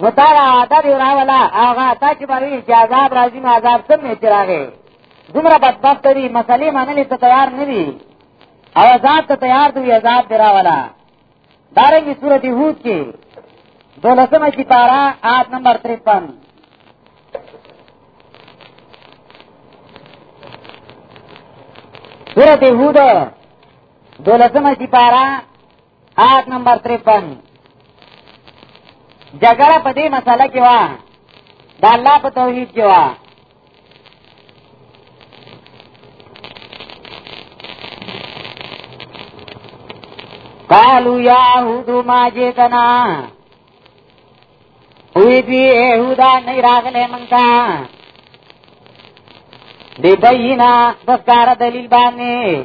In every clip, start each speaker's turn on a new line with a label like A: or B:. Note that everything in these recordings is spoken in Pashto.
A: نو تا را عادت یو راولا هغه تا چې باندې چې عذاب راځي نو عذاب څنګه چې راغی دومره بدبخت دي مسلې منلې ته تیار نه دي او عذاب ته تیار دی عذاب دی راولا دارنګي سورته هود کې دولسمه چې پارا آیت نمبر 53 سورته هود دولسمه چې پارا آیت نمبر 53 جګړه په دې مسله کې وا دا الله په توحید کې وا قالو یا هودو ما جیتنا اوی دی ایهودا نی راغلی منتا دی بینا بسکار دلیل بانی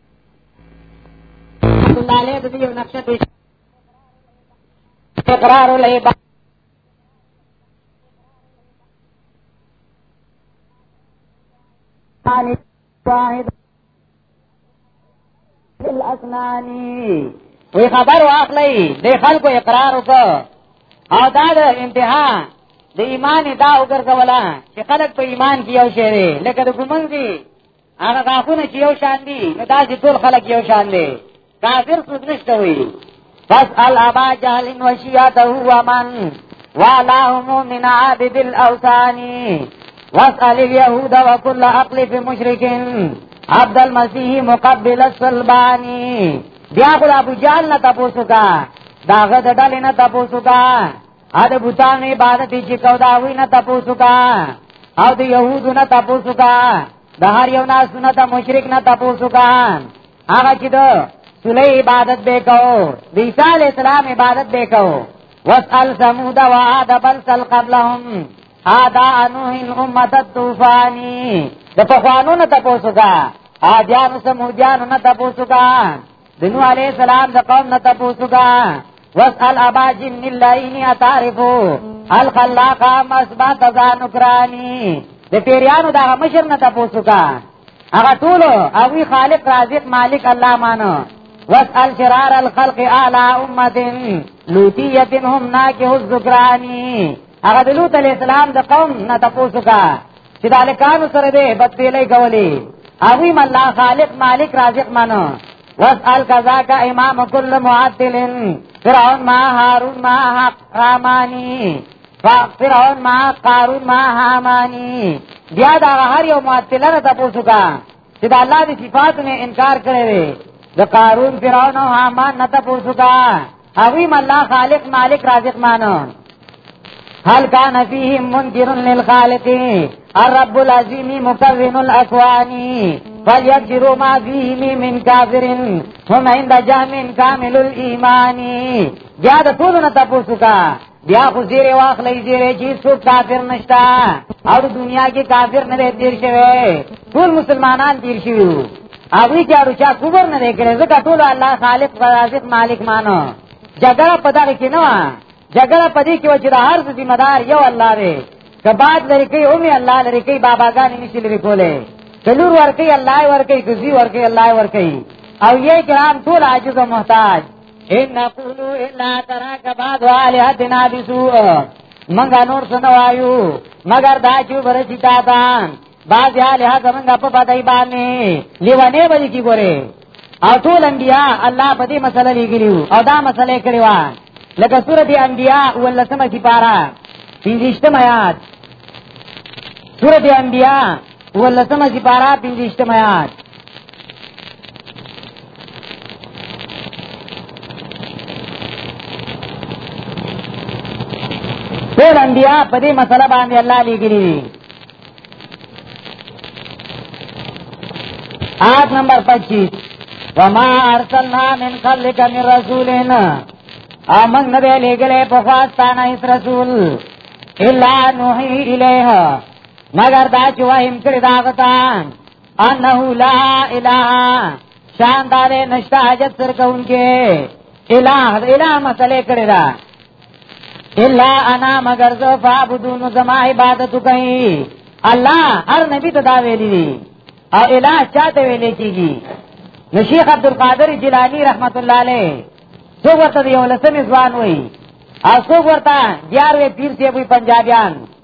A: لاله د دې یو نقشه پیش تکرار لای با ثاني واحد الاسنان وی خبر واخلې د خلکو اقرار وکړه او دا د امتحان د ایمان دا وګرځولا چې خلک په ایمان کې یو شی لکه د ګمنګي هغه غاښونه چې یو شان دي نو دا چې ټول خلک یو شان دي کافر څوک نشته وي بس الابا جهل وشیاته هو من والاهم من عابد الاوثان واسال اليهود وكل عقل في مشرك عبد المسيح مقبل الصلباني بیا خو ابو جهل نه تاسو کا داغه د ډلې نه تاسو کا ا د بوتان عبادت چې کو دا وی نه تاسو کا او د يهودو نه تاسو کا د هر یو نه سنت مشرک نه تاسو کا هغه چې د سلی عبادت به کو د عیسی علی السلام عبادت به کو واسال ثمود و عاد بل سل قبلهم هذا انوه امه الطوفانی د په خوانو نه تاسو کا ا جان سمو جان نه تاسو کا د نوح علی السلام د قوم نه تاسو کا واسال ابا جن اللعین اتعرفو الخلاق مسبا تزان کرانی د پیریانو دا مشر نه تاسو کا هغه ټول او وی خالق رازق مالک الله مانو واسال شرار الخلق اعلی امه لوتیه هم ناکه الذکرانی هغه د لوط علی السلام د قوم نه تاسو کا چې د الکانو سره به بدپیلې کولې هغه م الله خالق مالک رازق مانو واسال کذا کا امام کل معدل فرعون ما هارون ما حق رامانی فرعون ما قارون ما حامانی بیا دا هر یو معدلره تاسو کا چې د الله د صفات نه انکار کړی دی د قارون فرعون او حامان نه تاسو کا هغه الله خالق مالک رازق مانو هل کان فیهم منکر للخالق الرب العظیم مکرم الاکوان فلیقدروا ما فیهم من کافر هم عند جامع کامل الايمان بیا د ټولو نه تاسو کا بیا خو زیره واخلې زیره چې څوک کافر نشتا او دنیا کې کافر نه دی تیر شوی ټول مسلمانان تیر شوی هغه چې اړو چا کوبر نه کړي ځکه ټول الله خالق رازق مالک مانو جګړه پدا کې نه و جګړه پدې کې و چې د هر څه ذمہ دار یو الله دی کباد لري کوي او می الله لري کوي باباګان نشي لري کوله چلور ورکی الله ورکی کزی ورکی الله ورکی او یې کرام ټول عاجز او محتاج ان نقول الا تراك بعض الهاتنا بسوء منګه نور سنوایو مگر دا چې ورسی تا تا بعض الها زمنګ په پدای باندې لیوانه به کی ګوره او ټول انبیاء الله په دې مسله لګیلو او دا مسله کړی و لکه سورته انبیاء ولسمه کی پارا پنځشتم آیات سورته انبیاء ولسمه کی پارا پنځشتم آیات ټول انبیا په دې مسله باندې الله لګري دي آیت نمبر 25 وما ارسلنا من قبلك من رسولنا امن نبی لګلې په خواستانه اس رسول الا نوحي الیه مگر دا چې وایم کړی دا غتا انه لا اله شان دار نشتا حاجت سر کونکي الہ الہ مسئلے کړی دا الا انا مگر زو فعبدون زما عبادت کوي الله هر نبی ته دا ویلي دي او الہ چاته ویلي کیږي نو شیخ عبد القادر جیلانی رحمت الله علیه څو ورته یو لسمه ځوان وای او څو ورته دیار وی پیر سی وی پنجابیان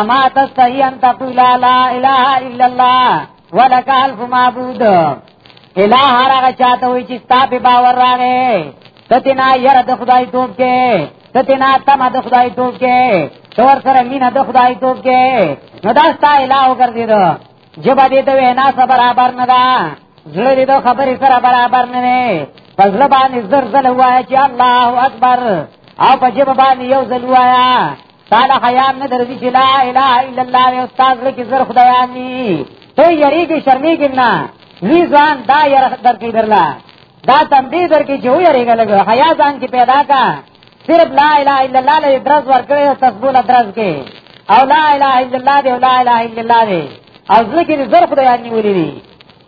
A: اما تستحی ان تقول لا اله الا الله ولک الف معبود الہ هر هغه چاته وي چې ستا په باور راغې تتنا ير د خدای توپ کې تتنا تم د خدای توپ کې تور سره مين د خدای توپ کې نو دا ستا الہ وګرځي دو جبا دې ته وینا سره برابر نه ده زړه دې ته خبرې سره برابر نه نه پزړ باندې زر زل وایا چې الله اکبر او په جبا باندې یو زل وایا قال خیال نه درځي چې لا اله الا الله او استاد لکه زر خدایانی ته یریږي شرمېږي نه وی ځان دا یې درکې درلا دا تنبیه درکې چې و یریږي لګ حیا ځان کې پیدا کا صرف لا اله الا الله له درز ورکړي او تسبیح له درز کې او لا اله الا الله دی او لا اله الا الله دی او ځکه دې زر خدایانی ولې دي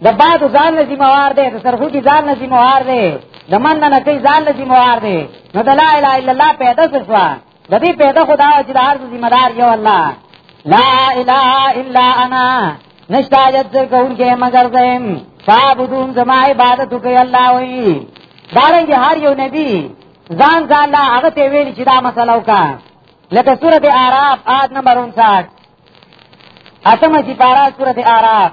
A: د باد ځان نه ذمہ وار دی د سرخو کې ځان نه ذمہ وار دی د من نه کوي ځان نه ذمہ وار دی نو د لا اله الا الله پیدا شوه د دې پیدا خدا چې د هر ذمہ دار یو الله لا اله الا انا نشتا جت کون کې مگر زم فابدون زما عبادت کوي الله وي دارنګ هر یو نبی ځان ځان لا هغه ته ویل چې دا مسله وکا لکه سورته اعراف آیت نمبر 59 اتمه چې پارا سورته اعراف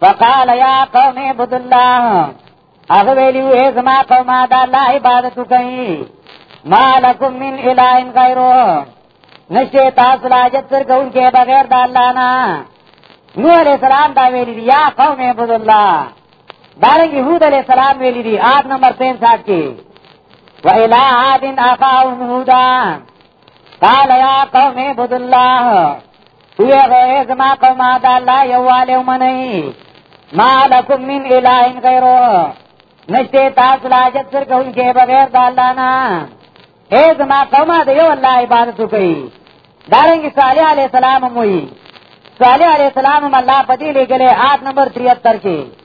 A: فقال يا قوم اعبدوا الله هغه ویلی وې زما قوم دا الله عبادت کوي ما لكم من اله غيره نشته تاسو لاجت تر کوم کې بغیر د الله نه نو عليه السلام دا ویلی دی یا قوم عبد الله دارنګ يهود عليه السلام ویلی دی آد نمبر 63 کې و الہ عاد اخاهم هودا قال یا قوم عبد الله وی غوی زما قوم دا الله یواله ومنی ما لکم من اله غیره نشته تاسو لا جت سر کوم کې بغیر د الله نه اے زما قوم دا یو الله عبادت کوي دارنګ صالح علی السلام موي صالح علی السلام الله پدې لګلې 8 نمبر 73 کې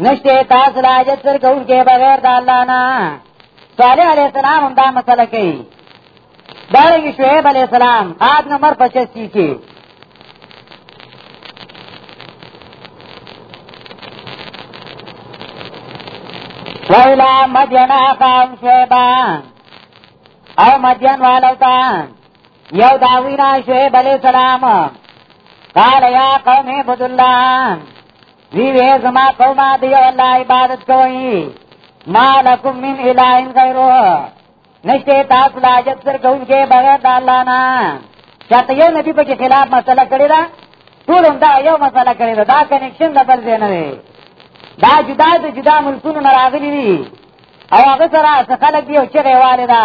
A: نشته تاسو لا جت پر کول کې بغیر د الله نه صالح علیہ السلام هم دا مسله کوي دارنګ شعیب علیہ السلام آد نمبر 85 کې ویلا مدین آقام شعبا او مدین والو تا یو داوینا شعیب علیہ السلام قال یا قوم عبداللہ وی وی زما قوما دی الله عبادت کوي ما لکم من الہ غیره نشته تاسو لا جت سر کوونکې بغیر د الله نه چاته یو نبی په خلاف مسله کړی دا ټول هم دا یو مسله کړی دا دا کنیکشن د بل ځای نه دی دا جدا د جدا ملکونو نه راغلي دي او هغه سره څه خلک دی او چې غواړي دا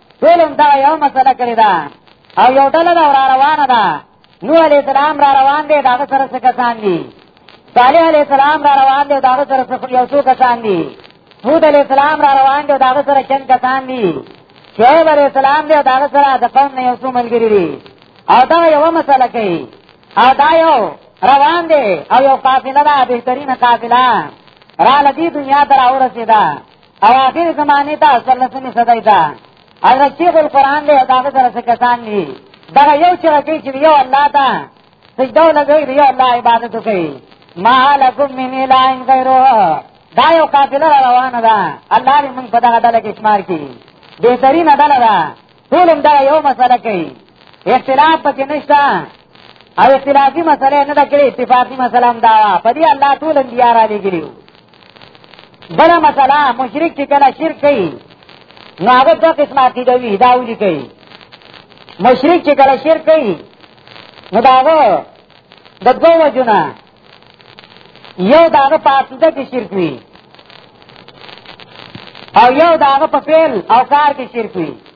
A: ټول هم دا یو مسله کړی دا او یو ډله دا را روانه ده نو علی السلام را روان دی دا سره څه کسان دي صالح علی السلام را روان دی دا سره څه یو څو کسان دي هود علی السلام را روان دی دا سره چند کسان دي شعیب علی السلام دی دا سره د قوم نه یو څو ملګری دي او دا یو مسله کوي او دا یو روان دی او یو قافله ده بهترینه قافله را لدی دنیا تر اورسیدا او آخر زمانه ته سلسله صدای دا حضرت شیخ القرآن له داغه سره څه کسان دي دا یو چې راځي چې یو الله دا سجده لګوي دی الله عبادت کوي ما لکم من الا ان غیره دا یو قافله روانه ده الله دې موږ په دغه ډله کې شمار کړي بهترینه ډله ده ټول هم دا یو مسله کوي اختلاف پکې نشته او اختلافي مسله نه ده کړې اتفاقي مسله هم دا په دې الله ټول انبیاء را لګیلو بلا مسله مشرک چې کله شرک کوي نو هغه دوه قسمه عقیده وي دا ولي کوي مشرک چې کله شرک کوي نو دا هغه د دوه وجونه یو دا هغه په عقیده کې شرک وي او یو دا هغه په فعل او کار کې شرک وي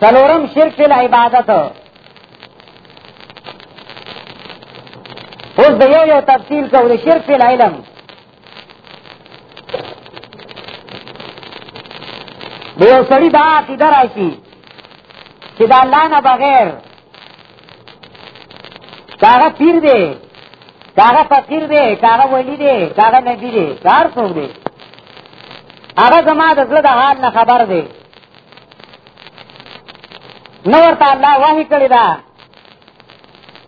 A: سلورم شرک فی العبادت اوس د یو یو تفصیل کوو شرک فی العلم د یو سړي دا عقیده راشي چې د الله نه بغیر کاغه پیر دی کاغه فقیر دی کاغه ولی دی کاغه نبی دی کار څوک دی هغه زما د زړه د حال نه خبر دی نو ورته الله وحی کړی دا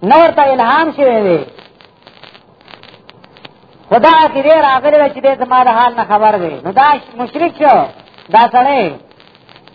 A: نو ورته الهام شوی دی خدا کې دې راغلی چې دې زما د حال نه خبر دی نو دا مشرک شو دا سړی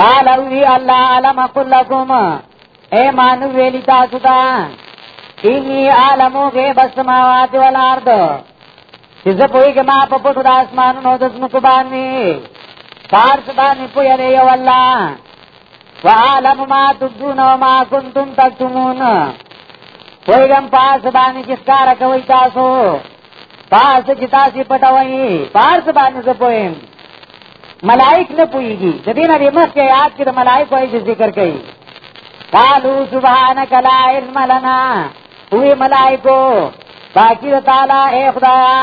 A: قال وی الله علم قل لكم اے مانو ویلی تاسو ته انی عالم غیب السماوات والارض چې زه پوهیږم ما په پټو د اسمانونو د ځمکو باندې پارس باندې پوهیږي یو الله وعالم ما تبدون وما كنتم تكتمون پوهیږم پارس باندې چې ښکار کوي تاسو پاس چې تاسو پټوي پاس باندې زه پوهیم ملائک نه پويږي د دې نه مخ کې یاد کې د ملائک وایي چې ذکر کوي قالو سبحانك لا علم لنا وی ملائکو باقی تعالی اے خدایا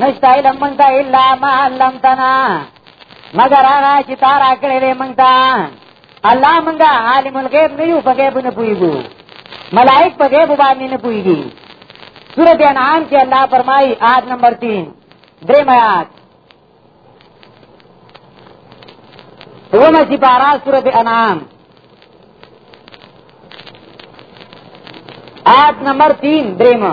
A: نشتا علم منتا الا ما علمتنا مگر آغا چی تارا کلی منتا الله منګه عالم الغیب نه یو په غیب نه پویګو ملائک په غیب باندې نه پویګي سورۃ انعام کې الله فرمایي آیت نمبر 3 درې میات دوما سپارا سورت انعام آیت نمبر تین دریمه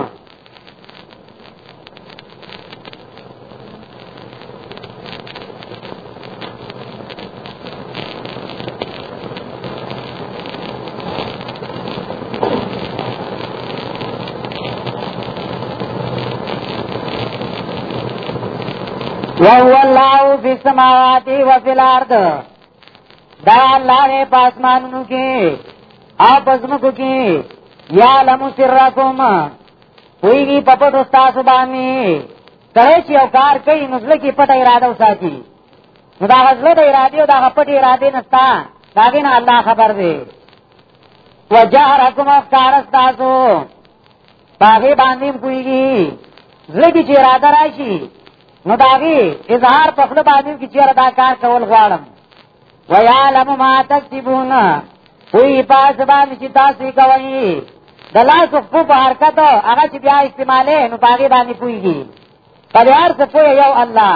A: وهو الله في السماوات وفي الارض دا الله نه پاسمانونو کې اپ ازمکو کې یا لم سرکم ویږي په پټو تاسو باندې کله چې یو کار کوي نو ځل کې پټه اراده وساتي نو دا غزله د اراده او دا پټه اراده نه ستا دا دین الله خبر دی وجهرکم اخکار تاسو باغی باندې کویږي زړګي چې را دراشي نو داغي اظهار په خپل باندې کې چې دا کار کول غواړم ويعلم ما تكسبون وی پاس باندې چې تاسو کوي د لاس خو په حرکت هغه چې بیا استعماله نو باغی باندې کویږي پر هر څه یو الله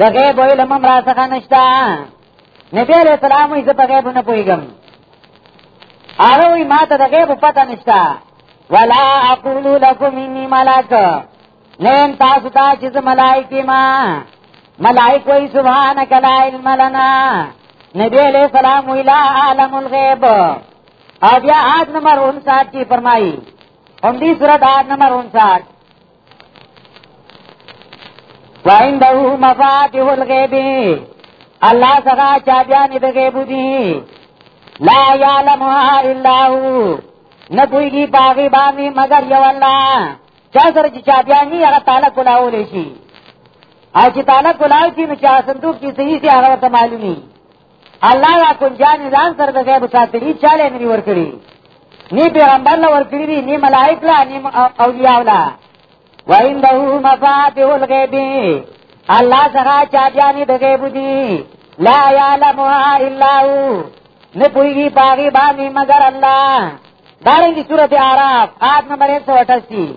A: د غیب علم هم را څخه نشته نبی علیہ السلام یې په غیب نه پوهیږم هغه وی ما ته د غیب پته نشته ولا اقول لكم اني ملک نیم تاسو ته چې ملائکه ما ملائک وی سبحانك لا علم لنا نبی علیہ السلام وی لا عالم الغیب او بیا آیت نمبر 59 کی فرمایي هم دې سورۃ آیت نمبر 59 وعنده مفاتيح الغيب الله سره چابيان د غيب دي لا يعلمها الا هو نه پويږي باغي باندې مگر یو الله چا سره چې چابيان نه هغه تعالی کولاول شي او چې تعالی کولاو چې نو چا صندوق کې صحیح سي هغه ته معلومي الله دا کنجان ځان سره د غیب ساتلی چاله نه ورکړي نی پیغمبر له ورکړي دي نی ملائک لا نی اولیاء لا وعنده مفاتيح الغیب الله سره چا جاني د غیب دي لا يعلمها الا هو نه پويږي باغي باندې مگر الله دارنګي سورته اعراف آیت نمبر 188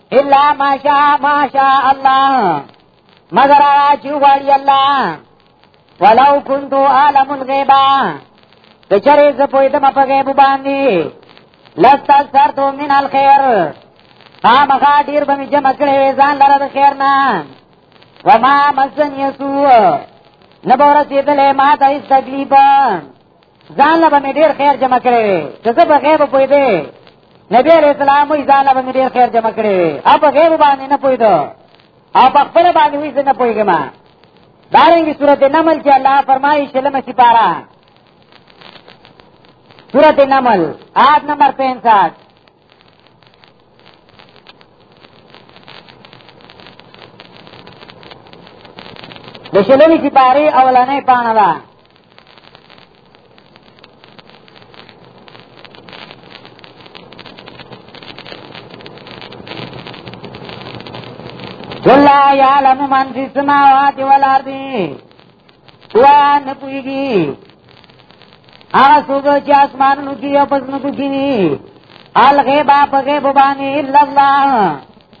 A: الا ماشاء ماشاء الله مگر چې وړي الله ولو كنت عالم الغيبا کچره ز په دې په غیب باندې لستا سر تو من الخير ما مخا ډیر به جمع کړې ځان لره د خیر نه وما مسن يسوع نبورت دې له ما ته تکلیف ځان له باندې ډیر خیر جمع کړي چې زه په غیب پوي دی نبی علیہ السلام وی ځان له باندې ډیر خیر جمع کړي او په غیب باندې نه پوي دو او په خپل باندې وی زه نه پويګم دارنګي سورته نمل کې الله فرمایي شلمه سپارا سورته نمل آیت نمبر 65 د شلمې سپارې اولنې پاڼه ده قل لا يعلم من في السماوات والارض وا نه پويږي هغه څوک چې اسمانونو کې او پسمکو کې دي الغیب په غیب باندې الا الله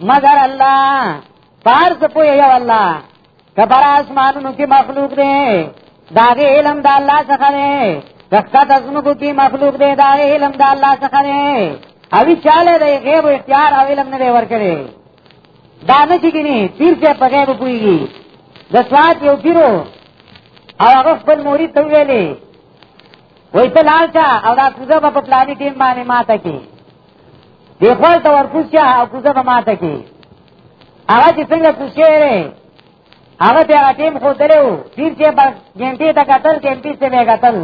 A: مگر الله پار څه پوي یو الله کبر اسمانونو کې مخلوق دی داغه علم د الله څخه دی دغه اسمانونو کې مخلوق دی داغه علم د الله څخه دی اوی چاله دی غیب اختیار او علم نه ورکړي دا نه چې ګني پیر چې په غیب پويږي د سواد یو پیرو او هغه خپل مرید ته ویلې وای ته لال چا او دا کوزه په پلاني ټیم باندې ماته کی دی خپل ته ورکوچا او کوزه په ماته کی هغه چې څنګه کوشيره هغه ته ټیم خو درو پیر چې بس ګنټي ته قتل ګنټي څه به قتل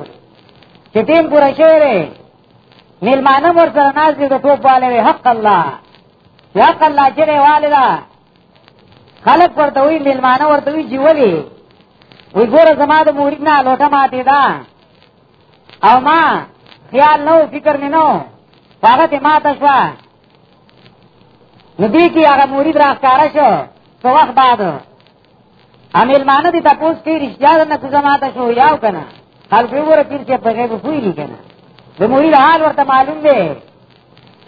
A: چې ټیم پوره شوی میلمانه ور سره ناز دي د ټوپ والے وي حق الله یا حق الله چې دی والدا خلک ورته وی میلمانه ورته وی جیولي وی ګوره زما د مورید نه لوټه ماتې ده او ما خیال نو فکر مې نو هغه ته ماته شو نو دې کې هغه مورید راښکاره شو څو وخت بعد امیلمانه دې تاسو کې رښتیا نه کوزه ماته شو یاو کنه خلک وګوره پیر چې په غیب پوي نه کنه د مرید حال ورته معلوم دی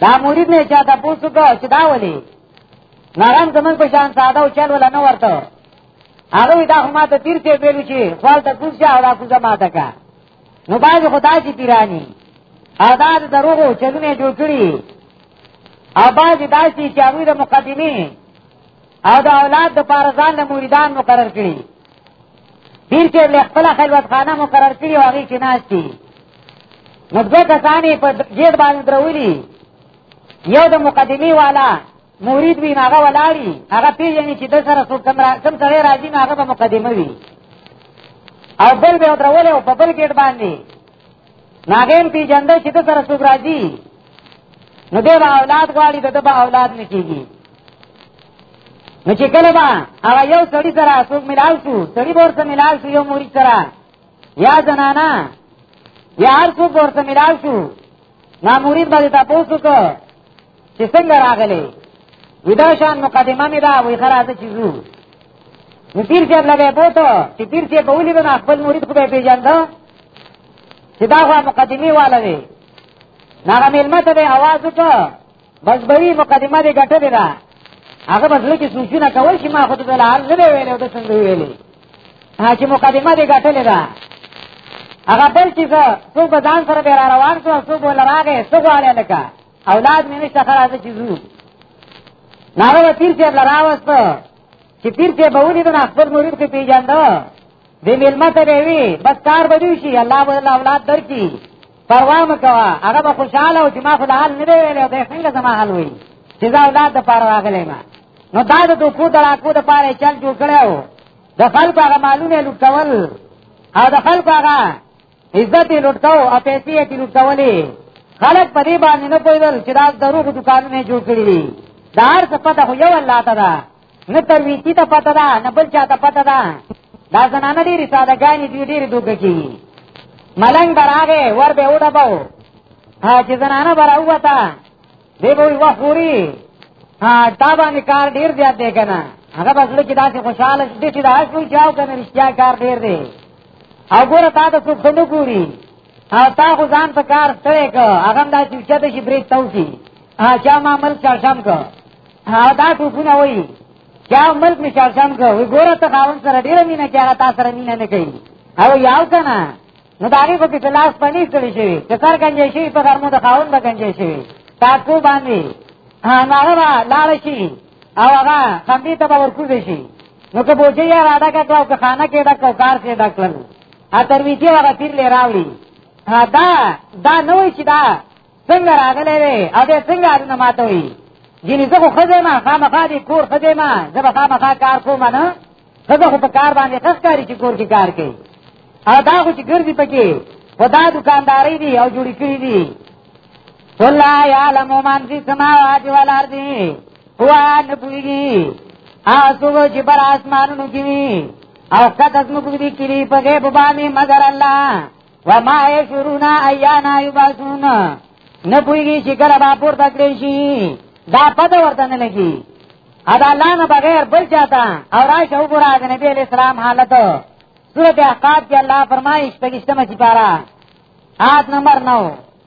A: دا مرید نه چاته پوښتنه کو چې دا ولي نارام زمون په شان ساده او چل ولا نه ورته هغه دا هم ماته پیر چې ویلو چې خپل ته کوزه او دا کوزه ماته کا نو باز خدا چې پیرانی ادا د دروغو چلونه جوړ کړی او باز داسي چې هغه د مقدمه او د اولاد د پاره ځان له مریدان مقرر کړي پیر چې له خپل خلوت خانه مقرر کړي هغه کې ناشتي نو دوه کسانې په جیټ باندې درولي یو د مقدمي والا مرید وی هغه ولاړی هغه پیژنې چې د سره څوک کم را کم سره راځي هغه به مقدمه وي او بل به درولې په بل ګیټ باندې ناغیم پی جنده چې ته سره څوک راځي نو دی به اولاد غواړي د ده به اولاد نه کېږي نو چې کله به هغه یو سړي سره څوک ملاو شو سړي به ورسره ملاو شو یو موري سره یا زنانا یا هر څوک به ورسره ملاو شو نا مرید به تاسو کو چې څنګه راغلي ودا شان مقدمه مې دا وی خراز چې زو نو پیر چې لګې بوته چې پیر چې په ولې نه خپل مرید خو به پیژاند چې دا هغه مقدمه والا دی ناغه ملمت به आवाज وکړ بس بری مقدمه دې ګټه دی دا هغه بسله کې سوچونه کول چې ما خو ته لا عرض نه ویلې او ته څنګه ویلې ها چې مقدمه دې ګټه لیدا هغه بل چې څو په ځان سره به روان شو څو بول راغې څو غواړي لکه اولاد مې نشته خلاص چې زو ناره و پیر صاحب لراوست چې پیر صاحب به ولید نه خپل مرید کې پیژاندو دې ملما ته به وی بس کار بدی شي الله به الله اولاد درکې پروا مکوا هغه به خوشاله او چې ما خو حال نه دی ویل او دې څنګه زما حال وی چې دا اولاد د پاره راغلی ما نو دا د دوکو دراکو د پاره چل جوړ کړو د خلکو هغه مالونه لوټول او د خلکو هغه عزت یې لوټکاو او پیسې یې لوټکولې خلک په دې باندې نه پوهېدل چې دا دروغ دکانونه جوړ کړي دي دا هر څه پته خو یو الله ته ده نه ترویتی ته پته ده نه بل چا ته پته ده دا زنانه ډېرې سادهګانې دي ډېرې دوکه کېږي ملنګ به راغی ور به یې وډباو چې زنانه به راووته دی به وخت ګوري ها دا باندې کار ډیر زیات دی کنه هغه بس لکه داسې خوشاله شې چې دا شو چې او کنه رښتیا کار ډیر دی او ګوره تا ته څوک نه ګوري او تا خو ځان په کار ستړی که هغه دا چې چته شي بریک تاو شي چا ما ملک چارشم که او دا ټوپونه وایي چا ملک می چارشم که وی ګوره ته خاون سره ډیره مینه کې هغه تا سره مینه نه کوي او یاو کنه نو د هغې خو پې په لاس پنیر کړی شوي د سر ګنجې شوي په غرمو د خاون به ګنجې شوي ټاکو باندې هماغه به لاړه شي او هغه خمبې ته به ورکوزې شي نو که بوجۍ یې را ډکه کړه او که خانه کې ډک او کار کې ډک کړل ا ترویجې هغه پیر لې راوړي دا دا نه وایي چې دا څنګه راغلی دی او دی څنګه هارونه ماته وي ګینې زه خو ښځی ما خامخا دې کور ښځی ما زه به خامخا کار کوم نه ښځه خو په کار باندې ښه ښکاري چې کور کې کار کوي او دا خو چې ګرځي پکې خو دا دکاندارۍ دي او جوړې کړي دي قل لا یعلم من فی السماوات والارض هو نه پوهېږي هغه څوک چې پر اسمانونو کې وي او کته زموږ دې کړي په غیب باندې مگر الله وما يشعرون ايانا يبعثون نه پويږي چې کله به پورته کړی شي دا پته ورته نه لګي ادا الله نه بغیر بل چاته او راشه وګوره د نبی علیہ السلام حالت سورۃ احقاف کې الله فرمایي شپږشتمه سپاره آیت نمبر 9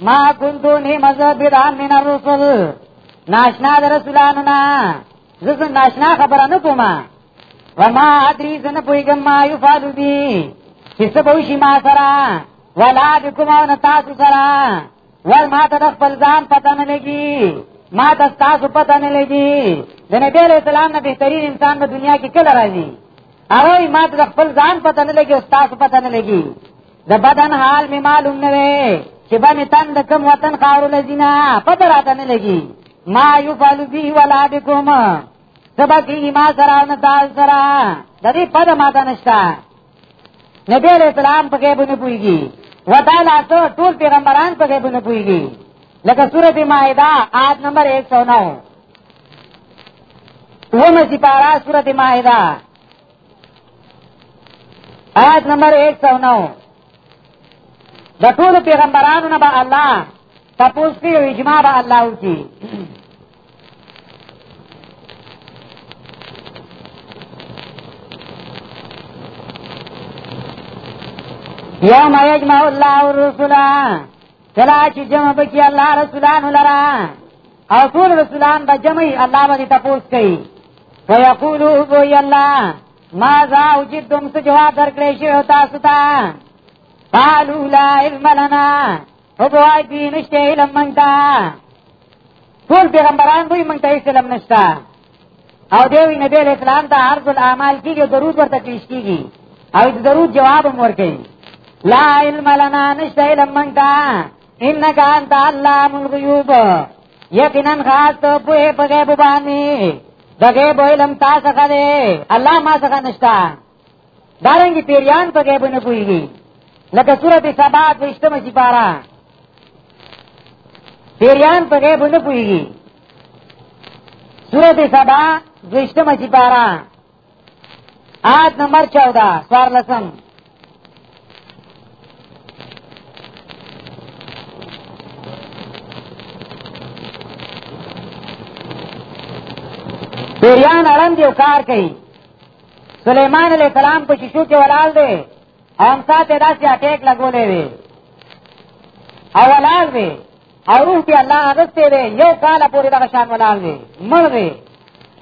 A: ما كنتو نعمز بدا من الرسل ناشنا در رسولانو نا زس ناشنا خبر نکوما وما ادری زن پویگم ما یفادو بی کس بوشی ما سرا ولا بکم او نتاسو سرا ور ما تا دخپل زان پتا نلگی ما تا ستاسو پتا نلگی د نبی علیہ السلام نه بهترین انسان په دنیا کې کله راځي هغه ما ته خپل ځان پته نه لګي او تاسو پته نه لګي د بدن حال می معلوم نه وي چې به می تن د کوم وطن خارو لزینا په دراته نه لګي ما یفعل بی ولا بكم سبا کی ما سره نه تاسو سره د دې په ما ته نشتا نبی علیہ السلام په کې بونه پويږي وتعالى سو ټول پیغمبران په کې بونه پويږي لکه سورته مائده آیت نمبر 109 ومه سپارا سورته مائده آیت نمبر 109 د ټول پیغمبرانو نه به الله تاسو کې اجماع به الله وکي یوم یجمع الله الرسل کلا چې جمع بکی الله رسولان لرا او ټول رسولان به جمعي الله باندې تپوس کوي ويقولو وي الله ما ذا وجدتم سجواب درکړې شي او تاسو ته قالوا لا علم لنا هو وای دي نشته علم منتا ټول پیغمبران دوی منتا هیڅ علم نشتا او دیوی نبی علیہ السلام ته عرض الاعمال کیږي درود ورته پیش کیږي او درود جواب هم ورکړي لا علم لنا نشته علم منتا انك انت علام الغيوب یقینا خاص ته په غیب باندې د غیب علم تاسو څخه دی الله ما څخه نشتا دارنګي پیریان په غیب نه پويږي لکه سورته سبا د اشتمه چې پارا پیریان په غیب نه پويږي سورته سبا د اشتمه چې پارا آیت نمبر 14 سوار لسم پیریان اړم دیو کار کوي سلیمان علیہ السلام په شیشو کې ولال دی هم ساته داسې اٹیک لګولې وي او ولال وي او روح بیا الله اغسته دی یو کال پورې دغه شان ولاړ دی مړ دی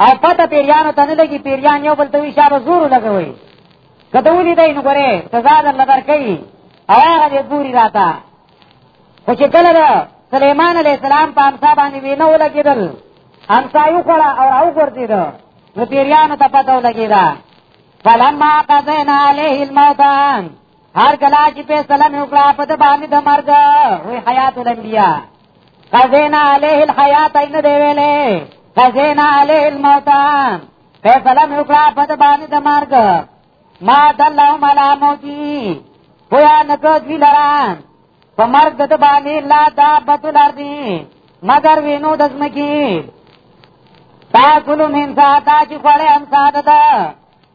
A: او پته پیریانو ته نه لګي پیریان یو بل ته وی شابه زور لګوي کته ولي دی نو ګره سزا در لدر کوي او هغه دې ګوري راته خو چې کله ده سليمان عليه السلام په امسا باندې وینه ولګیدل امسا یو کړه او راو ګرځید نو پیریانو ته پته ولګیدا فلما قضینا عليه الموت هر کلا چې په سلام وکړه په د باندې د مرګ وی حیات الانبیاء قزینا علیه الحیات ان دی ویلې قزینا علیه الموت په سلام وکړه په د باندې د مرګ ما دلهم علی موتی پویا نکو دوی لران په مرګ د باندې لا دا بتل اردی مگر وینو د زمکی تا کلو من ساتا چې خوړې هم ساده ده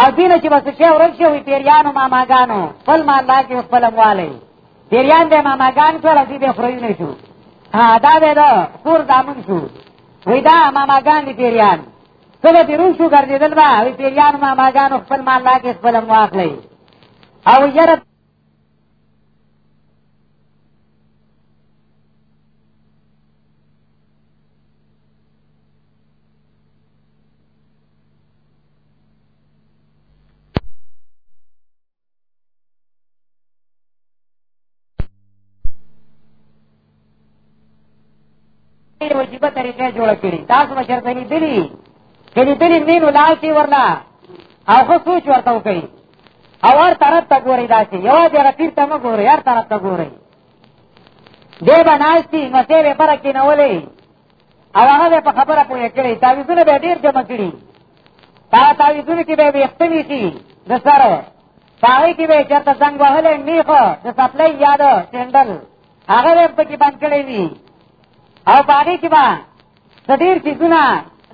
A: او دینه چې بس شي ورک شي وي پیریانو ماماګانو خپل مالدا کې خپل موالی پیریان د ماماګان ټول دې به خوري نه شو ها دا به دا کور دامن شو وی دا ماماګان دي پیریان کله دې روح شو ګرځیدل با وی پیریان ماماګانو خپل مالدا کې خپل مواخلی او یره ډېر عجیب طریقې جوړ کړی تاسو مشر ته لیدلی کله دې مين ولال کې ورلا او خو سوچ ورته وکړي او هر طرف ته ګوري داسې یو ځای غفیر ته ګوري هر طرف ته ګوري دې بناستی مسیر پر کې نه ولې او هغه به په خبره پوهې کړی تعویذونه به ډیر جمع کړي تا تعویذونه کې به ویختنی شي د سره پای کې به چرته څنګه وهلې میخه د سپلای یاد سندل هغه به په کې باندې کړی وي او باندې کې با سدیر کې ګنا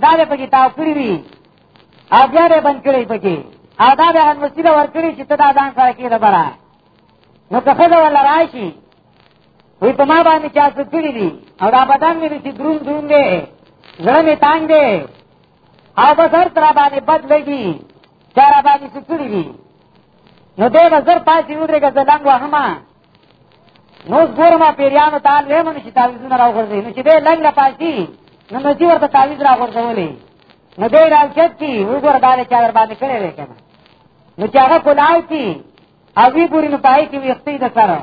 A: دا به په کې تاو کړی وي او بیا به باندې کړی په کې او دا به ان مسیله ور کړی چې ته دا ځان سره کې لبره نو که خدای ولا راشي وی په ما باندې چا څه کړی دي او دا بدن مې چې درون درون دی زړه مې تانګ دی او بس هر تر باندې بد لګي چا را باندې څه کړی دي نو دې نظر پاتې ودرې که زلنګ وهما نو ګورم پیریانو تعال وې مونږ چې تعویذونه راوغورځي نو چې دې لنګ نه پاتې نو نو چې ورته تعویذ راوغورځولې نو دې راځت کی وګور دا چې در باندې کړې وې کنه نو چې هغه کولاو کی او وی ګورینو پای کې وي خپې د سره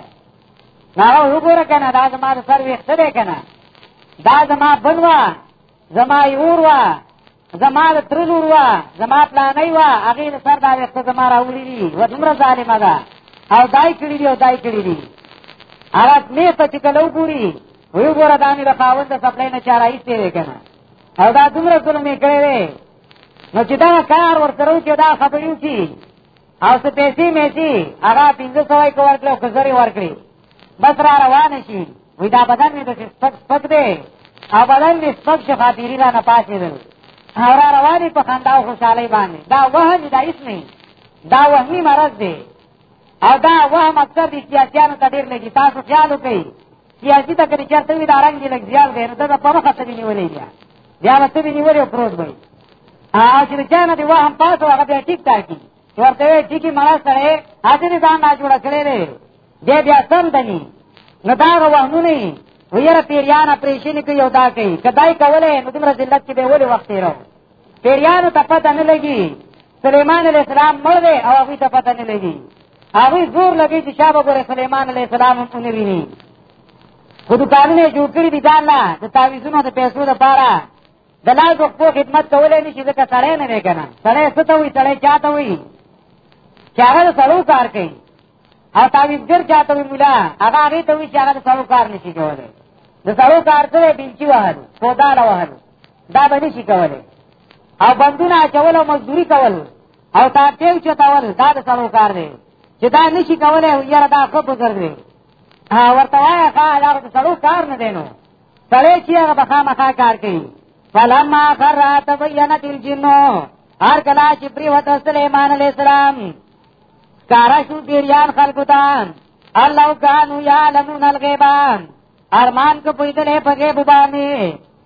A: نه وګوره کنه دا زما د سر ویښ دی کنه دا زما بنوا زما یور وا زما د تر لور وا زما پلانې وا هغه د سر دا ویښ زما راولې دي و دومره ظالمه ده او دای کړی دی او دای کړی دی هغه می په چې کلو ګوري وی ګوره دا مې د خاوند د سپلې نه چاره ایستې وې کنه او دا دومره ظلم یې کړی دی نو چې دا کار ورته وکړي دا خبرې وکړي او څه پیسې مې سي هغه پنځه سوه یې ورکړي او ښځرې ورکړي بس را روان شي وی دا بدن مې داسې سپک سپک دی او بدن مې سپک شي خاطري را نه پاڅېدل او را روانې په خندا او خوشحالۍ باندې دا وهم دا هېڅ نه دا وهمي مرض دی او دا وهم اکثر د سیاسیانو ته ډېر لګي تاسو خیال وکړئ سیاسي ته کړي چرته وي دا رنګ دی لګ زیات دی نو دا په مخه څه نیولې دی بیا به څه نیولې او پروت وي او چې چا نه دی واه هم پاتو هغه بیا ټیک ټاکي ورته وي ټیکي مړه سره حاضر ځان نه جوړ کړي دی بیا بیا سم دني نو دا وهمونه ویره پیریان اپریشن کوي یو دا کوي کدای کوله نو دمر ذلت کې به ولې وخت یې راو پیریانو ته پته نه لګي سلیمان علیه السلام مړ دی او هغوی ته پته نه لګي هغوی زور لګي چې شا به ګورې سلیمان علیه السلام هم ونه ویني خو دوکانونه یې جوړ کړي دي ځان له د تعویزونو د پیسو دپاره د لاس د پښو خدمت کولی نه شي ځکه سړی نه دی که نه سړی څه ته وایي سړی چا ته وایي چې هغه د سړو کار کوي او تعویزګر چا ته وایي ملا هغه هغې ته وایي چې هغه د سړو کار نه شي کولی د سړو کار څه دی بلچي وهلو کوداله وهلو دا به نشي کولی او بندونه اچول او مزدوري کول او تا ټیو چتول دا د سړو کار دی چې دا نشي کولی او یاره دا ښه بزرګ دی ورته وایه ښه دا د سړو کار نه دی نو سړی چې هغه به خامخا کار کوي فلما خر تبینت الجنو هر کله چې پریوت سلیمان علیه السلام کارا شو پیریان خلقو تا اللہ کانو یعلمون الغیبان ارمان کو پویدلے پا غیب بانی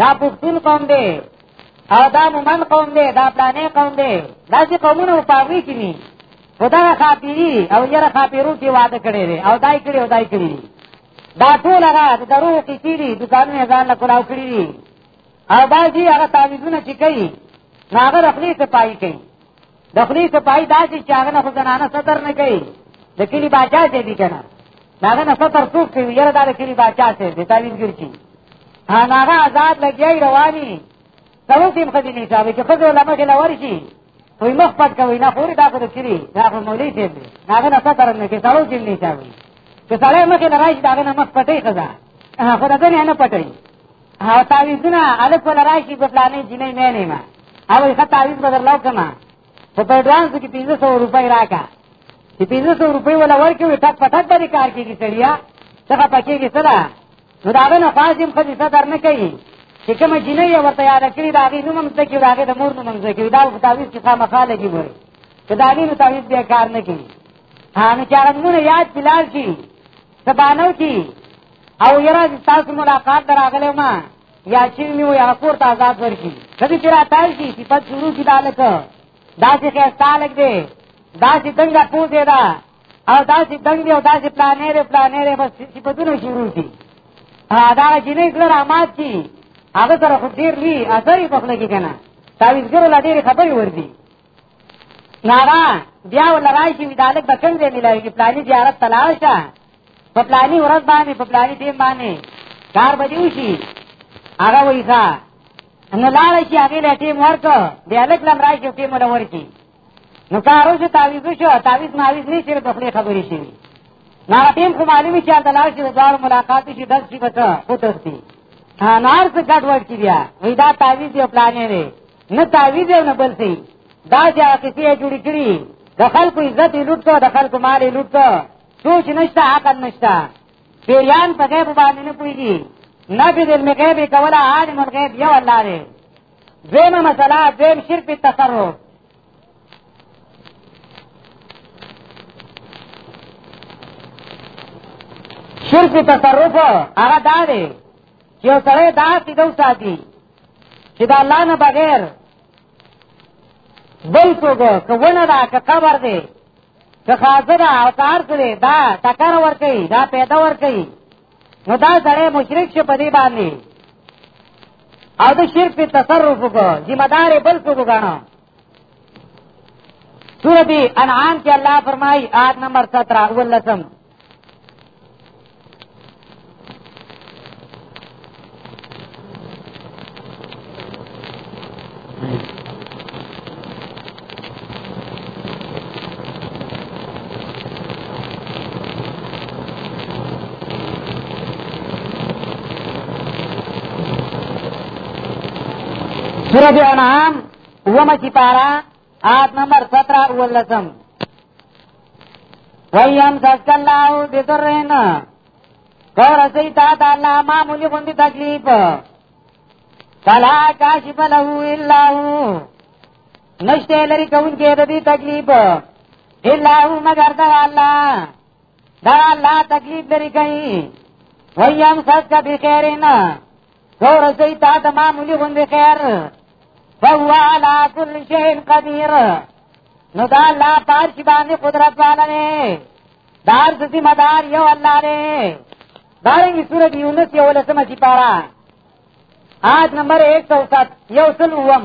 A: دا پښتون قوم دی او دا مومن قوم دی دا پلانې قوم دی دا چې قومونه په هغه کې ني خدا خاطری او یره خاطرو کې وعده کړی دی او دای کړی او دای کړی دا ټول هغه د درو کې کیری دکانونه ځان له کړهو کړی دي او باجی هغه تعویذونه چې کوي هغه رخلی ته پای کوي د خلی صفائی داسې چې هغه نه خو زنانه ستر نه کوي د کلی باچا چې دی کنه هغه نه ستر څوک کوي یره دا د کلی باچا چې دی تعویذ ګرځي هغه آزاد لګیای رواني څو تیم خدي نه شاوي چې خدای لمه کې لور شي وي مخ پټ کوي نه خوري دا خو کلی دا خو مولوی چې دی هغه نه ستر نه کوي څو تیم نه شاوي چې سړی مخې لراځي دا نه مخ پټي خزا خو دا نه نه پټي او تعویزونه الک ولا راشي په پلانې جنې مې نه ما او ښه تعویز بدر لو کما په پډوانس کې 1500 روپۍ راکا چې 1500 روپۍ ولا ورکې وي ټک پټک باندې کار کیږي سړیا څنګه پکې کې سره نو دا غنه فاضل خو دې صدر نه کوي چې کوم جنې ورته یاد کړی دا غي نوم ته کې دا غي د مور نوم ته کې دا په تعویز کې خامخاله کې وره چې دا غي نو تعویز بیا کار نه کوي هانه چارمونه یاد بلال شي سبانو شي او یرا چې تاسو ملاقات دراغله ما یا چې نیو یا کور ته آزاد ورکی کدی چې راتای شي صفات شروع کی دالک دا چې خستالک دی دا چې څنګه پوزې دا او دا چې دنګ او دا چې پلانې ر پلانې ر بس صفاتونه شروع کی دا چې نه کړه رحمت کی هغه سره خو ډیر لوی اثر په خپل کې کنه تعویذګر لا ډیر خبرې ور دي نارا بیا ولرای شي ودالک به کوم ځای ملایږي پلاني زیارت تلاو شه په پلاني ورځ باندې په پلاني ټیم باندې کار به دیو شي هغه وایي ښا نو لاړ شي هغه له ټیم ورکو بیا لک لم راشي ټیم له ورکی نو کار اوسه تعویذ شو تعویذ ماویز نه شي په خپل خبرې شي نو ټیم خو معلومي چې دا لاړ شي د دوار ملاقات شي دل شي بته خو تختی نار څه ګډ وډ کی بیا وی دا تعویذ یو پلانې دی نه تعویذ او نه بل څه دا چې کسی جوړی کړی د خلکو عزت یې لوټ د خلکو مال یې لوټ سوچ نشته عقل نشته پیریان په غیب باندې نه پوهیږي نبی دل می غیب کولا عالم الغیب یو الله دی دویمه مسله دویم شرک په تصرف شرک تصرف هغه دا دی چې سره دا سیدو ساتي چې دا الله نه بغیر بل څوک که ونه ده که قبر دی که خازه ده او که هر څه دی دا ټکر ورکوي دا پیدا ورکوي نو دا سړی مشرک شي په دې باندې او د شرک په تصرف وکړو ذمہ دار بل څوک وګڼو سورت انعام کې الله فرمایي آیت نمبر 17 ولسم سورة انعام اومه سپارا آیت نمبر 17 ولسم ویم سسک اللہ بزرین کور سی تا دا اللہ معمولی غندی تکلیف فلا کاشف له الا هو نشته لري کون کې د دې تکلیف الا هو مگر دا الله دا الله تکلیف لري کوي ویم سسک بخیرنا ورسي تا د معمولی غوندې خیر فهو علا کل شین قدیر نو دا الله پار شي باندې قدرت والا نه دار ذمہ مدار یو الله دی دارنګي سورۃ یونس یو لسمه چې پارا آیت نمبر 107 یو سل وم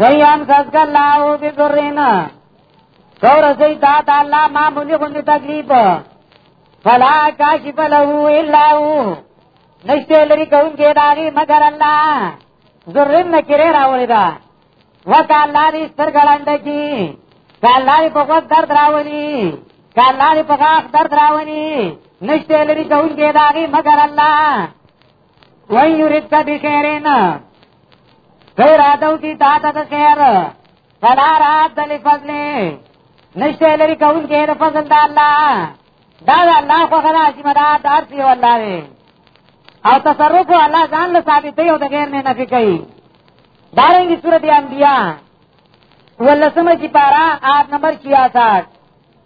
A: ویان سزګ الله به ذرینا کور سي تا تا الله معمولی غوندي تکلیف فلا کاشف له الا هو نشته لري کوم کې داغي مگر الله ذرن نکره راولې دا وکا الله دې ستر ګړاند کی کا الله دې په وخت درد راولي کا الله دې په وخت درد راولي نشته لري کوم کې داغي مگر الله وای یرید کا دی خیرینا غیر ادو کی تا تا خیر فلا رات دل فضل نشته لري کول کې د فضل د الله دا د الله خو غلا چې مدار د ارض یو الله دی او تصرف الله ځان له ثابتې او د غیر نه نفي کوي دارنګه سورۃ انبیاء ولسمه چې پارا آیت نمبر 66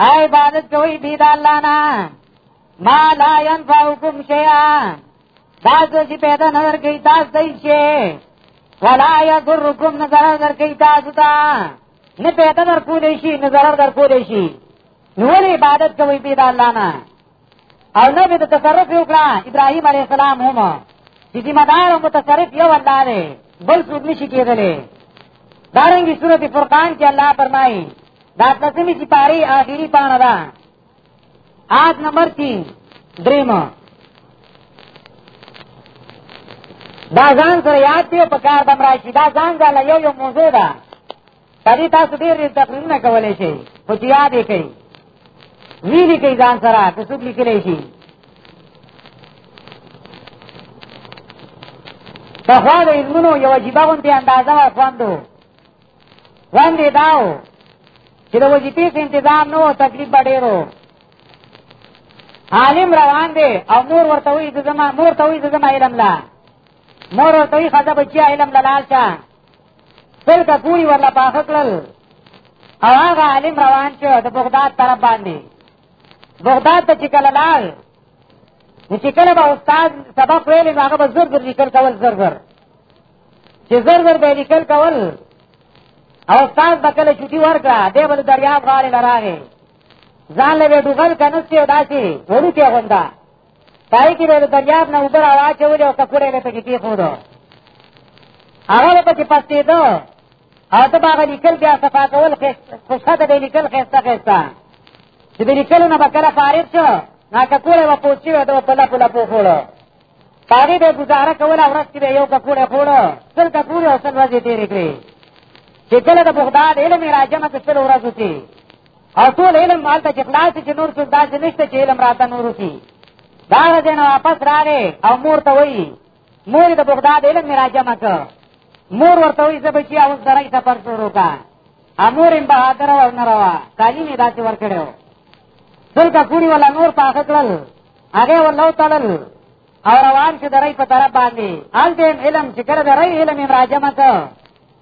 A: اي عبادت کوي بي د الله نه ما لا ينفعكم شيئا تاسو چې پیدا نه ورکړي تاسو ته شي ولا يضركم نظر ورکړي تاسو ته نه پیدا ورکول شي نظر ورکول شي نو عبادت کوي بي د الله نه او نه به تصرف وکړه ابراهيم عليه السلام هم چې ذمہ دار او متصرف یو الله دی بل څوک نشي کېدلی دارنګي سورته فرقان کې الله فرمایي دا تسمی چې پاری آخری پانا دا آیت نمبر تین دریم دا ځان سره یاد دی په کار بم راشي دا ځان ځاله یو یو موضوع ده پدې تاسو ډېر تقریرونه کولای شئ خو چې یاد یې کړئ ویلي کوي ځان سره که څوک لیکلی شي پخوا د علمونو یو عجیبه غوندې اندازه وه خوندو وړاندې داو چې د وظیفې څخه انتظام نو تکلیف ډېرو عالم روان دی او مور ورته وی د زما مور ته وی د زما علم لا مور ورته وی خزه بچیا علم لال چا بل کا پوری ورلا پاخکل او هغه عالم روان شو د بغداد طرف باندې بغداد ته چې کله لال چې کله به استاد سبق ویل هغه به زر زر لیکل کول زر زر چې زر زر به لیکل کول او استاد به کله چوټي ورکړه دی به دریاب غاړې له راغې ځان له به ډوغل کنستې او داسې وړوکې غونده پای کې به دریاب نه اوبه راواچولې او کپړې به پکې کېښودو هغه به پکې پستېده او ته به هغه لیکل بیا صفا کول خوشحه ته به یې لیکل ښایسته ښایسته چې د لیکلو نه به کله فارغ شو نا کپړې به پوچې وې د پله پله پوښوړو پاګې به گزاره کوله ورځ کې به یو کپوړه خوړه سل کپوړه او سل ورځې تیرې کړې چې کله د بغداد علم راجمه کې سل ورځې تي او ټول علم مالته چې خلاص چې نور څه داسې نشته چې علم راته نور کی دا ځین واپس راغې او مور ته وایي مور د بغداد علم راجمه کړ مور ورته وایي زه بچي اوس درای سفر شروع کا امور ان بهادر او نروا تعلیم یې داسې ورکړو سل کپوړي ولا نور پاخه کړل هغه والله تعالی او روان شو درای په طرف باندې ال دې علم چې کړه درای علم راجمه ته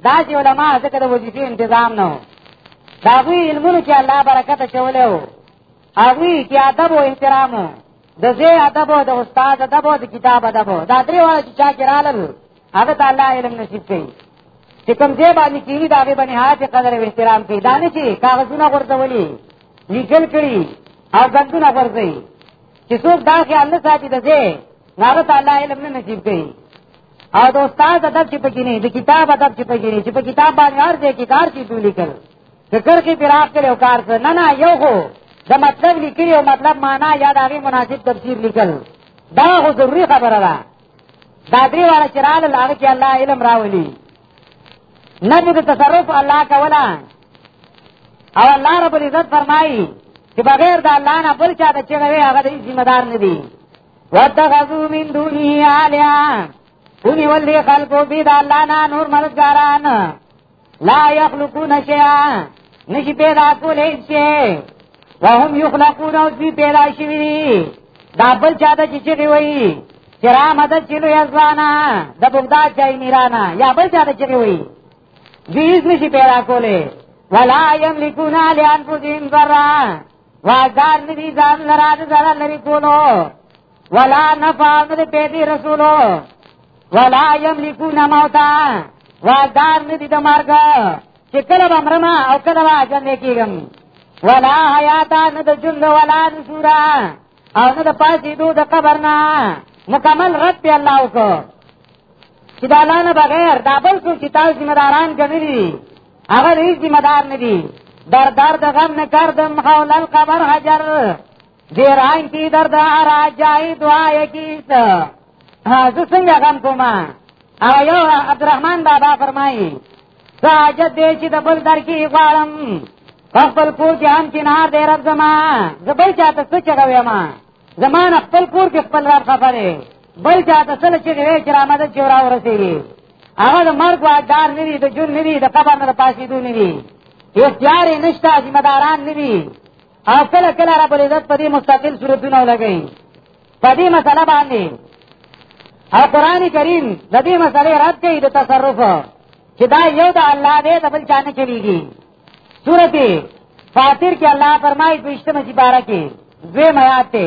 A: دا چې علما ځکه د وظیفې تنظیم نه دا وی علمونو کې الله برکت چولې وو هغه کې ادب او احترام د زه ادب او د استاد ادب او د کتاب ادب دا درې وایي چې چا کې رالل هغه ته الله علم نصیب کړي چې کوم ځای باندې کینی دا به باندې حاجت قدر او احترام کوي دا نه چې کاغذونه ورته ولي لیکل کړي او ګندونه ورځي چې څوک دا خیال نه ساتي د دې ناره تعالی علم نه نصیب کوي او د استاد ادب چې پکې نه د کتاب ادب چې پکې نه چې په کتاب باندې هر ځای کې کار چې دوی لیکل ذکر کې پراخ کړو کار څه نه نه یو خو د مطلب لیکلی او مطلب معنا یا د هغې مناسب تفسیر لیکل دا خو ضروري خبره ده دا درې واړه چې راغلل هغه کې الله علم راولي نه دې تصرف الله کولا او الله رب العزت فرمایي چې بغیر د الله نه بل چا د چې غوي هغه د ذمہ دار نه دي واتخذوا من دونه آلهه اونی ولی خلقو بید اللہ نا نور مددگاران لا یخلقون شیعا نشی پیدا کول هیڅ شی وهم یخلقون او دوی پیدا شوی دا بل چاته چې چغي وایي چرا مدد چلو یزوانا د بغداد چای میرانا یا بل چا ته چری وی ویز نشي پیدا کوله ولا یملکون علی انفسهم ضرا واګار ندی ځان لرا د زړه لري کولو ولا نفع ند پیدي رسولو ولا یملکون موتا واګار ندی د مرګ چې کله به مرما او کله به اجازه کیږم ولا حیاتا ند جند ولا نشورا او نه د پاتې دو د قبر نه مکمل رد په الله وکړ چې دا لانه بغیر دا بل څو چې تاسو ذمہ داران ګڼلي هغه هیڅ ذمہ دار نه دي در در د غم نه کردم حول القبر حجر دیران کی در د اراجای دعای کیست زه څنګه غم کوم او یو عبدالرحمن بابا فرمایي زه حاجت دی چې د بل در کې غواړم په خپل کور کې هم چنار دی رب زما زه بل چاته څه چغه ویم زما نه خپل کور کې خپل رب خبر دی بل چاته څه چې دی چې را مدد چې را ورسېږي هغه د مرګ واجدار نه دي د جون نه دي د قبر نه د پاسېدو نه دي اختیار یې نشته ذمه داران نه دي او کله کله رب العزت په دې مستقل صورتونه لګوي په دې مسله باندې او قران کریم د دې مسلې رد کوي د تصرف چې دا یو د الله دی د بل چا نه چلیږي سورته فاطر کې الله فرمایي په اشتمه چې بارا کې دوی میات ته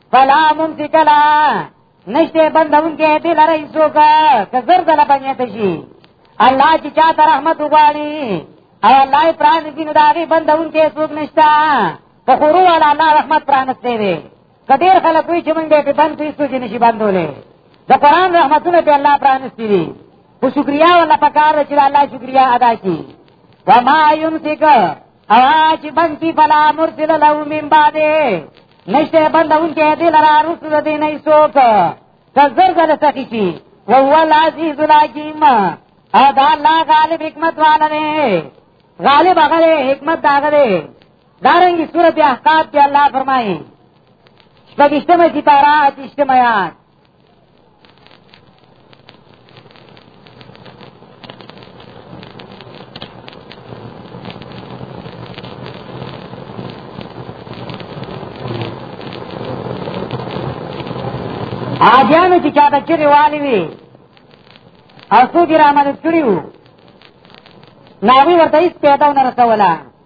A: فلا ممسک لا نشته بندون کې دې لره هیڅوک که زر دل باندې ته شي الله چې چا ته رحمت وغواړي او الله یې پران دي نو دا غي بندون کې هیڅوک نشته په خورو والا الله رحمت پران ستې دي کډیر خلک وي چې مونږ دې بند دي څو جنشي بندولې د قران رحمتونه ته الله پران ستې دي او شکریا ولا پکار چې الله شکریا ادا کړي وما يمسک او چې بنتی فلا مرسل له من باندې نشته بندون کې دې لرا رسول دې نه سوک کزر زله سخی شي وهو العزیز الحکیم ادا الله غالب حکمت والا نه غالب هغه حکمت داغه دی دارنګي سورته احقاف کې الله فرمایي شپږشتمه سپاره اتشتمه یاد عادیانو چې چاته چغې والې وي او څوک یې رامدد کړي وو نو هغوی ورته هېڅ پیدا ونه رسوله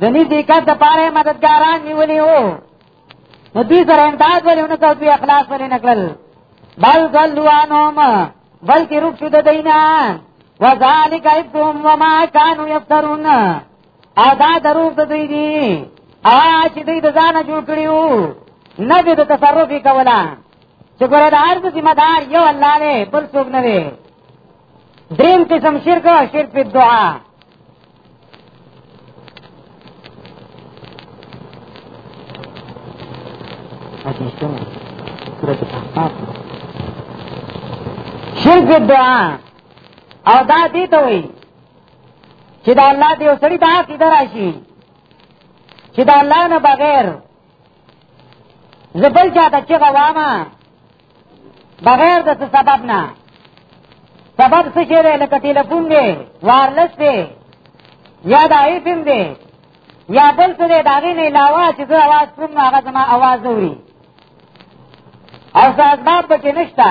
A: د نزدېکت د پاره مددګاران نیولي وو نو دوی سره امداد ولې نه کو دوی اخلاص ولې نه کړل بل ګلوانوم بلکې روپ شو د دینا وذالک ایبهم وما كانوا یفترون او دا دروغ د دوی دي او چې دوی د ځانه جوړ کړیو نه به د تصرف کولا چې ګوره د هر ذمہ دار یو الله دی بل څوک نه دی دریم قسم شرک او شرک په دعا شرک په دعا او دا دې ته وایي چې دا الله دې وسړي دا کیده راشي چې دا الله نه بغیر زبل چاته چې غواما بغیر د سبب نه سبب څه شی دی لکه ټلیفون دی وارلس دی یا د ایفم دی یا بل څه دی د هغې نه علاوه چې زه اواز کوم نو هغه زما اواز اوري او څه اسباب پکې نشته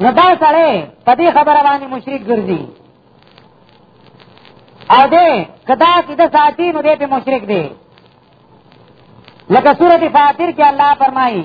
A: نو دا سړی په دې خبره باندې مشرک ګرځي او دې کدا چې د ساتي نو دې په مشرک دی لکه سورته فاتیر کې الله فرمایي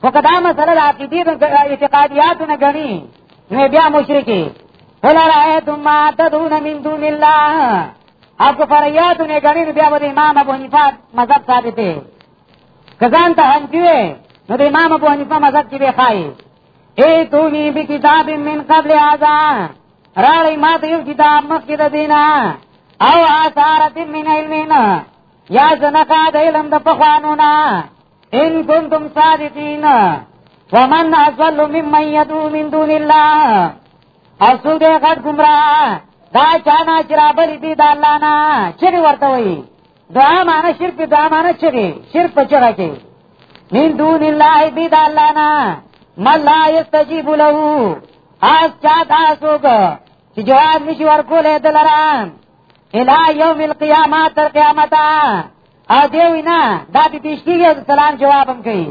A: خو که دا مسله د عقیدې د اعتقادیاتو نه ګڼي نو بیا مشرکې قل ارائیتم ما تدعون من دون الله او که فریاتو نه ګڼي نو بیا به د امام ابو حنیفه مذهب ثابت دی که ځان ته حنفي وی نو د امام ابو حنیفه مذهب کې به ښایي ایتونی بکتاب من قبل هذا راړی ما ته یو کتاب مخکې د دینه او آثارت من علمنا یا زنقا د علم د پخوانو نه ان کنتم صادقین ومن اضل ممن يدعو من دون الله اسو دې غټ گمراه دا چانا چرابلی دی دا الله نه چری ورته وي دعا معنی شرک دعا معنی چری شرک پچرا کې من دون الله دی دا الله نه مل لا یستجیب له اس چا تاسو کو چې جواب نشي ورکولې دلران الى يوم القيامه تر قیامت او دی وی نه دا دې پیش کیږي او سلام جواب هم کوي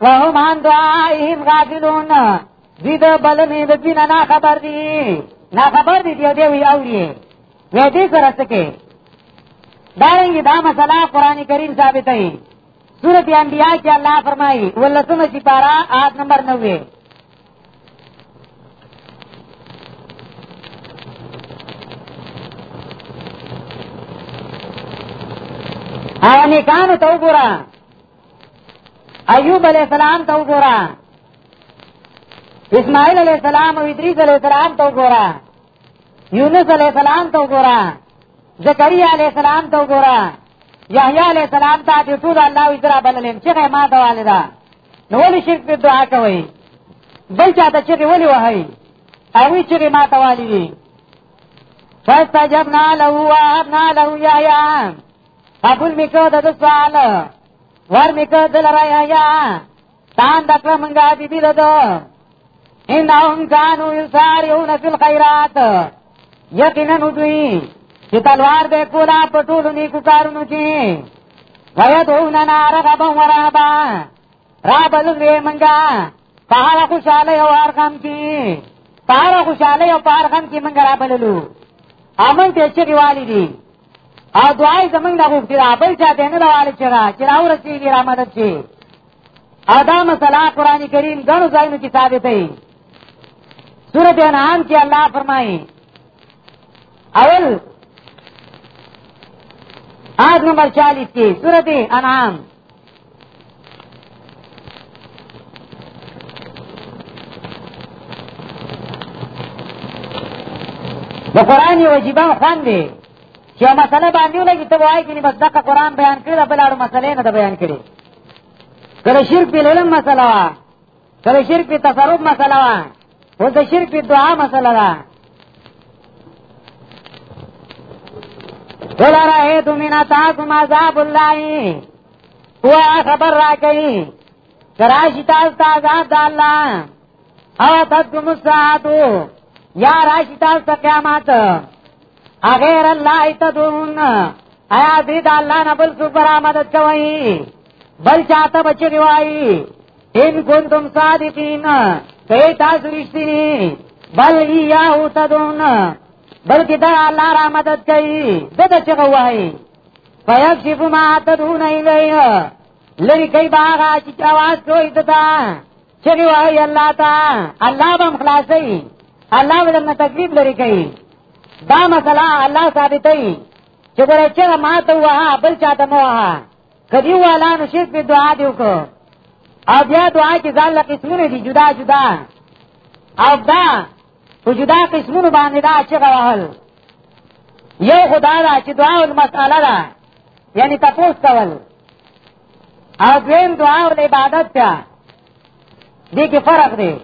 A: وهم عن دعائهم غافلون دې د بلنې د دین نه خبر دي نه خبر دي دی وی اوري وې دې سره سکے دارنګ دا مسله قران کریم ثابت ہے سورۃ انبیاء کې الله فرمایي ولسمه چې پارا آیت نمبر 90 او نیکانو ته وګوره ایوب علیہ السلام ته وګوره اسماعیل علیہ السلام او ادریس علیہ السلام ته وګوره یونس علیہ السلام ته وګوره زکریا علیہ السلام ته وګوره یحیی علیہ السلام ته ټول الله وی تر بللم چې ما ته والدا نو ولې شرک په دعا کوي بل چاته چې ولې وهي هغه چې ما توالي دي فاستجبنا له وهبنا له يحيى قبول میکو د سوال ور میکو دلرا يحيى تان دکړه منګه بيبي ددو انهم كانوا يسارعون في الخيرات یقینا دوی چې تلوار به کولا په ټولو نیکو کارونو کې ويدعوننا رغبا ورهبا را بلوی منګا پهاړه خوشاله او ارغم کې پهاړه خوشاله او ارغم کې منګا را بللو امن ته چې دیوالي دي او دعای زمنګ نه غوښتي را بل چاته نه راواله چې را چې راو رسیږي را مدد شي ادا مسله قران کریم غنو ځایونو کې ثابت دی سورته انعام کې الله فرمایي اول آیت نمبر 40 کې سورته انعام د قران واجبہ خوان دی چې مسله باندې ولګي ته وایي چې بس دغه قران بیان کړی بل اړو مسله نه بیان کړی کله شرک په علم مسله وا کله شرک په تصرف مسله وا او د شرک په دعا مسله ده ولا رأيت من أتاكم عذاب الله هو خبر راكي کراشی تاسو ته عذاب د الله او تاسو مساعتو یا راشی تاسو قیامت اغیر الله تدون ایا دې د الله نه بل څوک پر آمد کوي بل چاته بچی وای ان کنتم صادقین کئ تاسو رښتینی بل یا او تدون بلکې دا الله را مدد کوي دته چې وای فیکشف ما تدون الیه لری کئ باغ چې تاسو یې دتا چغي وای الله تا الله بم خلاصي الله ولنه تکلیف لري کوي دا مسله الله ثابتوي چې ګوره چې ما ته وه بل چا ته مو وه کدی والا نو شیخ په دعا دی وکړه او بیا دعا کې ځان له قسمونه دي جدا جدا او دا په جدا قسمونه باندې دا چې غوهل یو خدای دا چې دعا او مساله ده یعنی تاسو کول او دویم دعا او عبادت ته دې کې فرق دی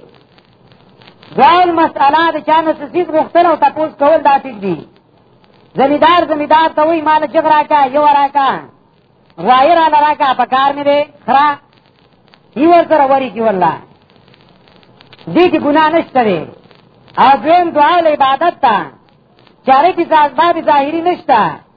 A: ځان مسأله د چانه سیس غوښتل او تاسو کول دا ټیک دی زمیدار زمیدار ته وای مال جګ راکا یو راکا غایر علا راکا په کار مې دی خرا یو سره وری کی والله دې کې ګنا نشته دی او دویم دعا او عبادت ته چاره کې ځاز باب ظاهری نشته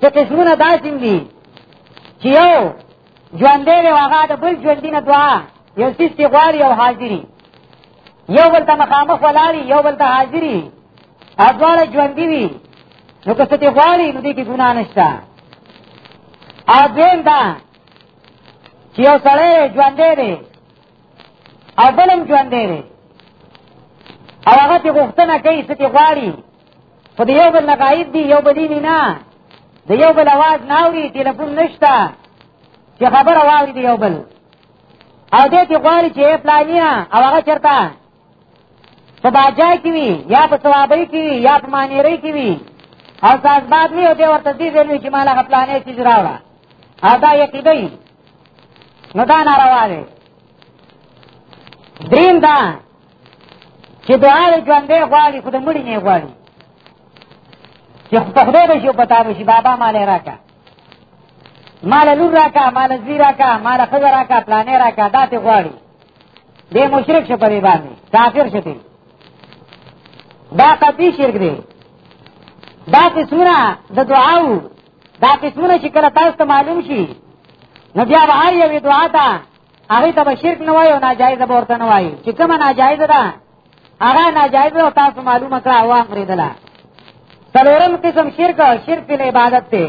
A: چې قسمونه داسې دي چې یو ژوندې دی هغه د بل ژوندې نه دعا یو سیس تی غواړي او حاضری یو بل ته مخامخ ولاړي یو بل ته حاضری ادواله ژوندې وي نو که څه تی غواړي نو دې کې ګناه نشته ا دین دا چې یو سړی ژوندې دی او بلم ژوندې دی او هغه ته غوښتنه کوي څه تی غواړي په یو بل نه غایب دي یو بل نه د یو بل आवाज ناوري ټلیفون نشتا چې خبر واوري دی یو بل او دې ته غواړي چې پلانیا او هغه چرتا په باجا کې وي یا په ثوابې کې وي یا په مانیرې کې وي او ځاز بعد نه یو دې ورته دې ویلو چې مال هغه پلانې چې راوړه ادا یې کېدی نو دا ناروا دی دریم دا چې دعا یې ژوندی غواړي خو د مړي نه غواړي چې په خدای به شي او په تا به شي بابا مال یې راکړه مال لور راکړه مال زوی راکړه مال ښځه راکړه پلانې راکړه دا ترې غواړي دی مشرک شو په دې باندې کافر شو دی دا قطعي شرک دی دا قسمونه د دعاو دا قسمونه چې کله تاسو ته معلوم شي نو بیا به هر یوې دعا ته هغه ته به شرک نه وای او ناجایز به ورته نه وای چې کومه ناجایز ده هغه ناجایز او تاسو معلومه کړه او امر دلا څلورم قسم شرک او شرک په عبادت ته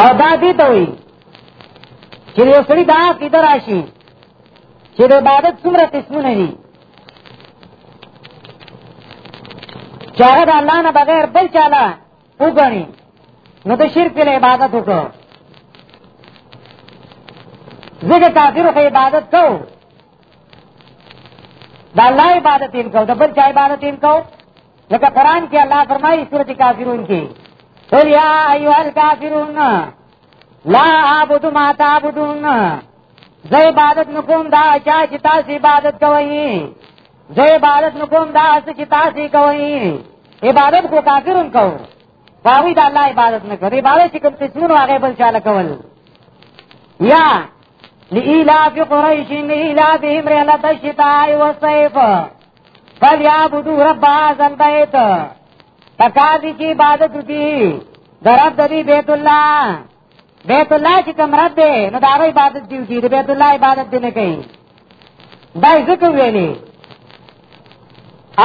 A: او دا دې ته وي چې یو سړي دا کیدراشي چې د عبادت څومره قسمونه دي چاره د الله نه بغیر بل چاله وګڼي نو د شرک له عبادت وکړو زګه کافرو کې عبادت کو دا الله عبادت یې کو د بل چا عبادت یې کو لکه قران کې الله فرمایي سورته کافرون کې قل یا ایها الکافرون لا عبد ما تعبدون زه عبادت نکوم دا چا چې تاسو عبادت کوئ زه عبادت نکوم دا چې تاسو کوئ عبادت کو کافرون کو باوی دا الله عبادت نه کوي عبادت چې کوم څه نو هغه بل چاله کول یا لإلاف قريش لإلافهم رحلة الشتاء والصيف فليعبدوا رب هذا البيت پکار دي چې عبادت وکړي درب دې بیت الله بیت الله چې کوم رب دی نو دا غي عبادت دی چې بیت الله عبادت دی نه کوي دا ذکر ویلي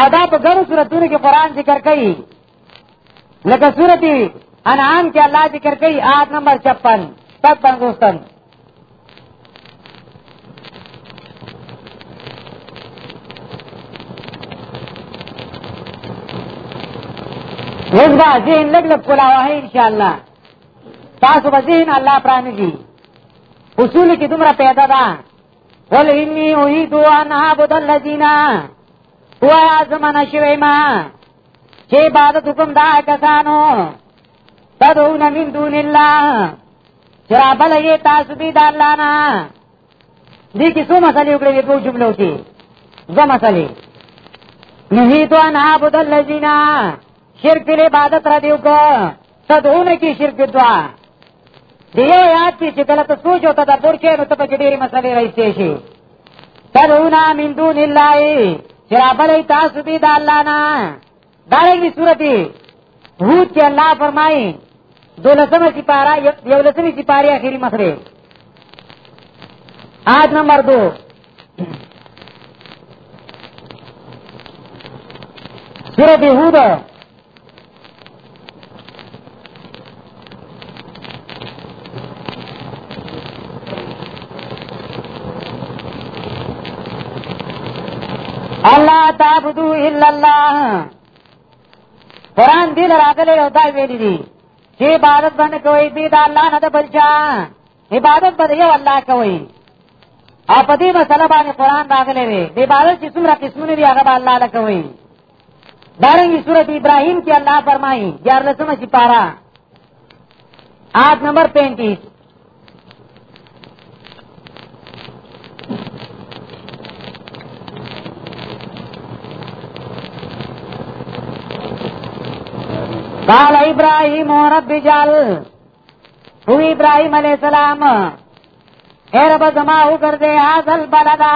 A: ادا په ګرو سورتونو کې قران ذکر کوي لکه سورتي انعام کې الله ذکر کوي آیت نمبر 56 تک پنځوستم اوس به ذهن لګ لګ کولا وه ان شاء الله تاسو به ذهن الله پرانی دي اصول کې دومره پیدا ده قل انی اريد ان اعبد الذين وایا زمانہ شوی ما چې عبادت حکم دا کسانو تدعون من دون الله چرابه لګې تاسو به د الله نه دې کې څو مسلې وکړې په دوه جملو کې دوه مسلې نهیت ان عبد الذین شرک په عبادت را دیو کو تدعون کی شرک دعا دیو یاد کی چې کله ته سوچ او تدبر کې نو ته په ډېری مسلې راځي شي تدعون من دون الله چرابه لګې تاسو به د الله نه دارنګه سورته هود کې الله فرمایي دولسمه سپاره یو لسمه سپاره اخیری مخره آیت نمبر 2 سورته هود الله تعبدو الا الله قران دې راغلي او دا ویلي دي چې عبادت باندې کوي دې دا الله نه بلچا عبادت باندې یو الله کوي اپ دې مسله باندې قران راغلي دی عبادت چې څومره قسمونه دي هغه الله لکوي دارنگی صورت ابراہیم کی اللہ فرمائی جار لسم چی پارا آیت نمبر پینتیس قال ابراہیم رب جل هو ابراهيم عليه السلام اے رب زما او ګرځه هاذل بلدا